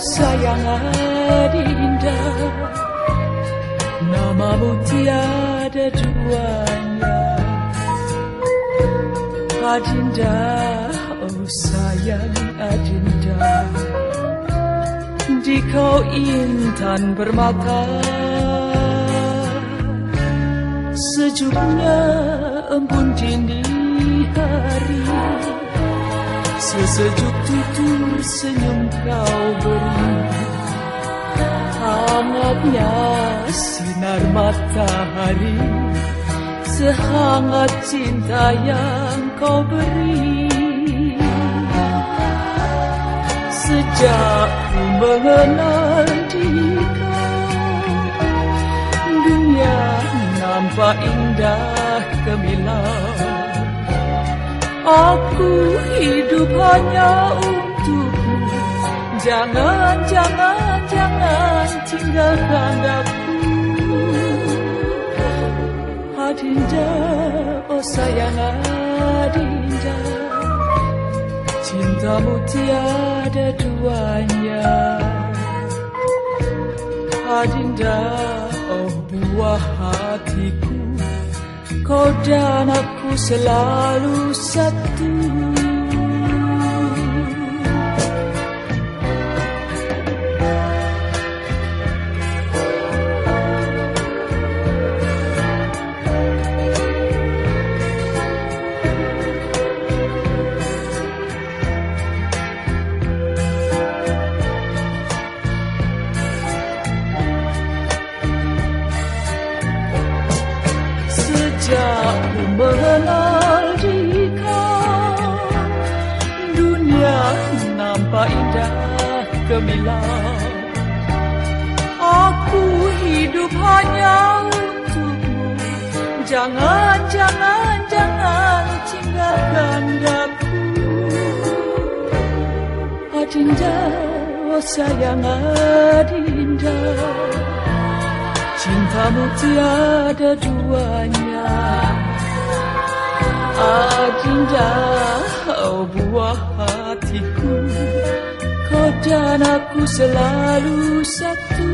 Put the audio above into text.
sayang Adinda. Namamu tiada duanya. Adinda, oh sayang Adinda. Di kau intan bermata. Sejuknya embun dini hari. Sesejuk tutur senyum kau beri. Hangatnya sinar matahari Sehangat cinta yang kau beri. Sejak ku mengenal kau Dunia nampak indah gemilang. Aku hidup hanya untukmu Jangan, jangan, jangan tinggalkan aku. Adinda, oh sayang Adinda. Cintamu tiada duanya. Adinda, oh buah hatiku. Kau dan aku selalu satu mengenal kau Dunia nampak indah gemilang. Aku hidup hanya untukmu. Jangan, jangan, jangan tinggalkan aku Adinda, oh sayang Adinda. Cintamu tiada duanya Adinda, oh buah hatiku Kau dan aku selalu satu